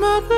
Run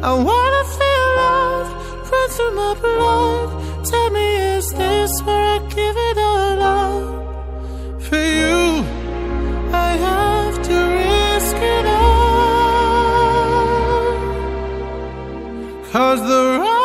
I wanna feel love run through my blood. Tell me, is this where I give it all up for you? I have to risk it all. Cause the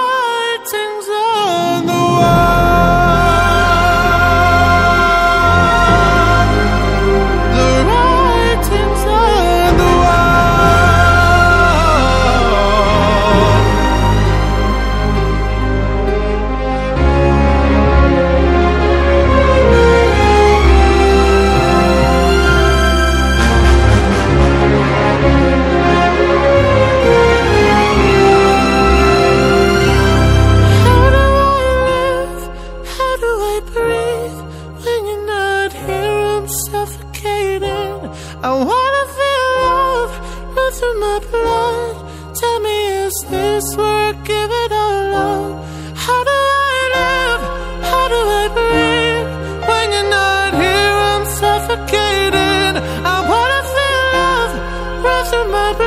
I wanna feel love run through my blood. Tell me, is this give it all up? How do I live? How do I breathe when you're not here? I'm suffocating. I wanna feel love run through my blood.